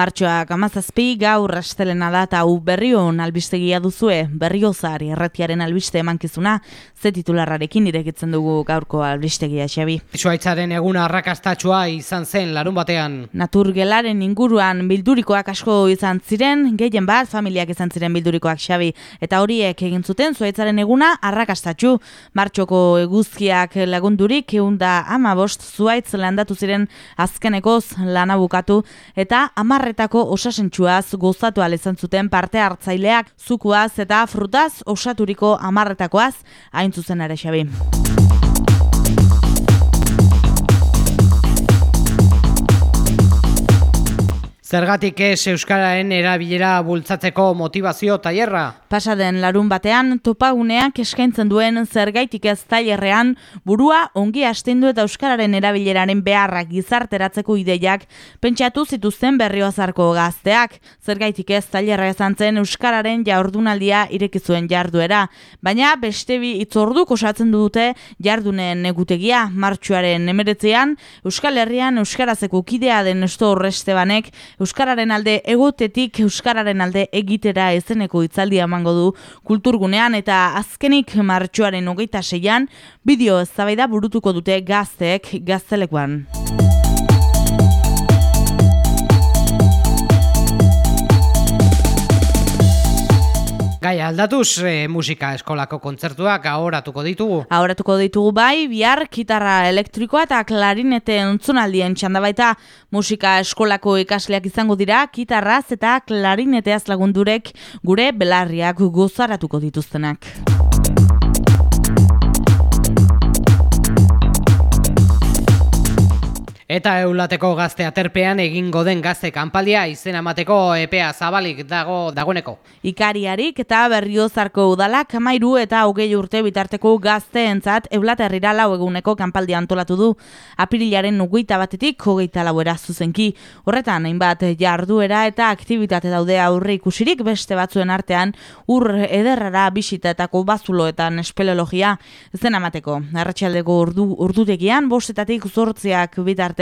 Martxoak amazazpi gaur rastelena da eta hau berrion albistegia duzue, berriozari erratiaren albiste emankizuna, ze titularrarekin irekitzen dugu gaurko albistegia, Xabi. Suaitzaren eguna arrakastatxua izan zen larun batean. Naturgelaren inguruan bildurikoak asko izan ziren, gehien bat familiak izan ziren bildurikoak, Xabi. Eta horiek egin zuten zuaitzaren eguna arrakastatxu. Martxoko eguzkiak lagundurik, eunda ama bost zuaitz landatu ziren azkenekoz lana bukatu, eta ama hamarretako osasentsuaz gozatu izan zuten parte hartzaileak zukuaz eta frutaz osaturiko amarretakoaz hain zuzen ere xabi. Zergatik ez Euskararen erabilera bultzatzeko motivazio tailerra? Pasaden larun batean, topaguneak eskaintzen duen zergaitik ez tailerrean burua ongi astindu eta Euskararen erabileraren beharrak gizarteratzeko ideiak pentsatu zituzten berriozarko gazteak. Zergaitik ez tailerra ezan zen Euskararen jaurdunaldia irekizuen jarduera. Baina beste bi itzorduk osatzen dute jardunen egutegia martxuaren emeretzean, Euskal Herrian Euskarazeko kidea den esto horreste Euskararen alde egotetik Euskararen alde egitera ezeneko itzaldi emango du kulturgunean eta azkenik martxoaren hogeita seian bideo eztabaida burutuko dute gazteek gaztelekuan. Gai, aldatuz e, musika eskolako kontzertuak ahoratuko ditugu. Ahoratuko ditugu bai, bihar gitarra elektrikoa eta klarinete entzunaldien txanda baita musika eskolako ikasleak izango dira, gitarraz eta klarineteaz lagundurek gure belarriak gozaratuko dituztenak. Eta eulateko gazte aterpean egingo den gazte kanpaldia izen amateko epea zabalik dago dagoeneko. Ikariarik eta berriozarko udalak amairu eta hogei urte bitarteko gazte entzat eulaterrira lau eguneko kanpaldia antolatu du. Apirilaren nuguita batetik hogeita lauera zuzenki. Horretan, hainbat jarduera eta aktivitate daude aurre ikusirik beste batzuen artean ur ederrara bisitaetako bazuloetan espeleologia zen amateko. Arratxaldeko urdu, urdutegian, bostetatik zortziak bitarte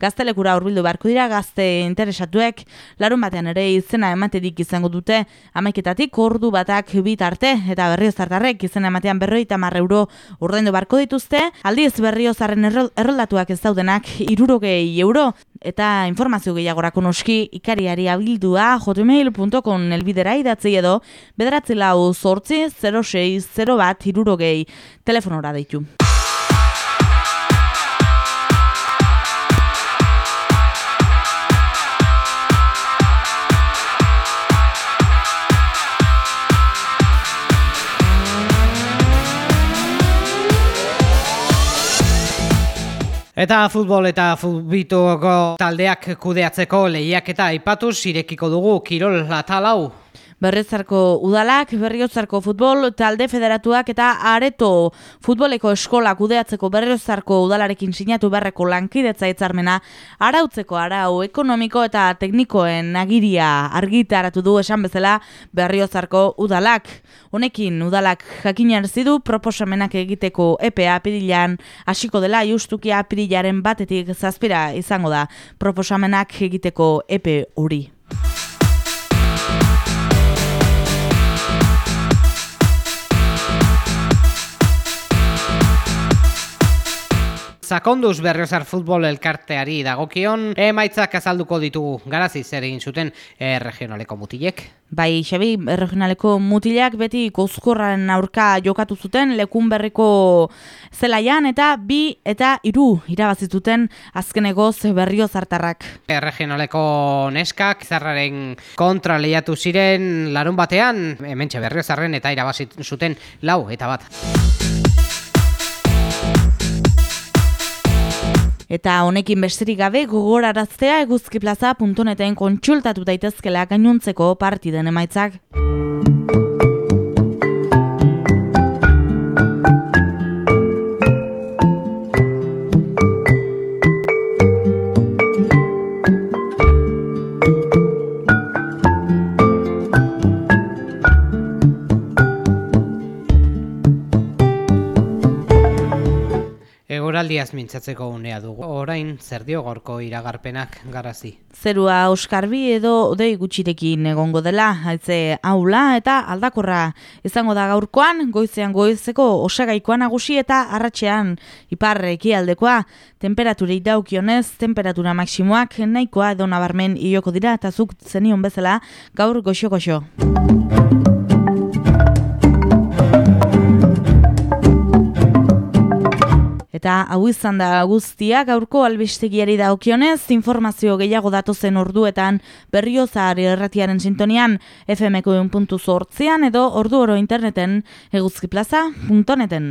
gaztelekura hurbildu beharko dira gazte interesatuek larun batean ere izena ematerik izango dute amaiketatik ordu batak bitarte eta berriozartarrek izena ematean berroita mar euro urdaindu beharko dituzte. Aldiz berriozaren erroldatuak ez daudenak irurogei euro. Eta informazio gehiagorako noski ikariari abildua hotmail.com elbidera idatzi edo bederatzi lau sortzi 06 0 bat irurogei telefonora deitu. Eta futbol eta futbituko taldeak kudeatzeko lehiak eta aipatuz irekiko dugu Kirol Latalau. Berrezarko udalak, berriozarko futbol, talde federatuak eta areto futboleko eskola kudeatzeko berriozarko udalarekin sinatu berreko lankidetza itzarmena arautzeko arau ekonomiko eta teknikoen agiria argitaratu du esan bezala berriozarko udalak. Honekin udalak jakinar zidu proposamenak egiteko EPA apirilan hasiko dela justukia apirilaren batetik zazpira izango da proposamenak egiteko EPE hori. Sakonduz berriozar futbol elkarteari dagokion emaitzak azalduko ditugu garazi zer egin zuten e, regionaleko mutilek. Bai, Xabi, regionaleko mutilak beti kozkorran aurka jokatu zuten lekun berriko zelaian eta bi eta hiru irabazituten azkenegoz berriozartarrak. E, regionaleko neskak zarraren kontra lehiatu ziren larun batean, hementxe berriozarren eta irabazit zuten lau eta bat. Eta honekin besterik gabe gogoraraztea eguzkiplaza.neten kontsultatu daitezkela gainuntzeko partiden emaitzak. Eguraldiaz mintzatzeko unea dugu. Orain zer dio gorko iragarpenak garazi. Zerua oskarbi edo odei gutxirekin egongo dela, haitze aula eta aldakorra izango da gaurkoan, goizean goizeko osagaikoa nagusi eta arratxean iparre ekialdekoa temperaturei daukionez, temperatura maksimoak nahikoa edo nabarmen iloko dira eta zuk zenion bezala gaur goxo goxo. Eta hau izan da guztia gaurko albistegiari daukionez, informazio gehiago datozen orduetan berriozari erratiaren sintonian fmko edo ordu oro interneten eguzkiplaza.neten.